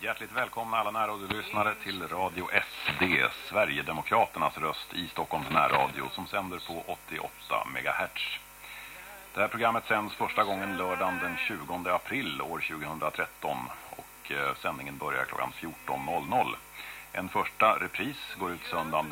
Hjärtligt välkomna alla närradiolyssnare till Radio SD, Sverigedemokraternas röst i Stockholms närradio som sänder på 88 MHz. Det här programmet sänds första gången lördagen den 20 april år 2013 och eh, sändningen börjar klockan 14.00. En första repris går ut söndagen den